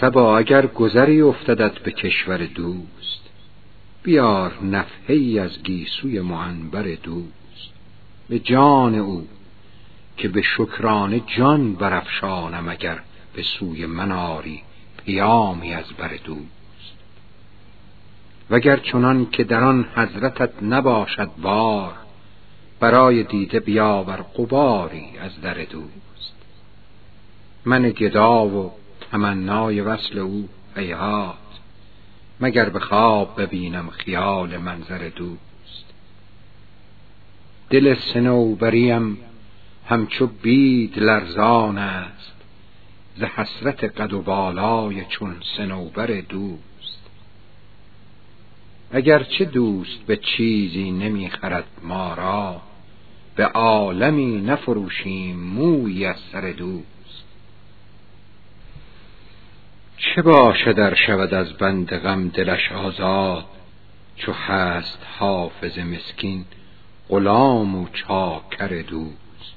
سبا اگر گذری افتدد به کشور دوست بیار نفحی از گیسوی معنبر دوست. به جان او که به شکرانه جان برافشانم اگر به سوی مناری پیامی از بر دوست. وگر چنان که در آن حضرتت نباشد بار برای دیده بیاور قباری از در دوست. من گدا و تمنای وصل او هیهات مگر به خواب ببینم خیال منظر دوست. دل سنوبریم همچو بید لرزان است ز حسرت قد و بالای چون سنوبر دوست. اگر چه دوست به چیزی نمی خرد ما را به عالمی نفروشیم مویی از سر دوست. چه باشد ار شود از بند غم دلش آزاد؟ چو هست حافظ مسکین غلام و چاکر دوست.